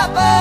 papa.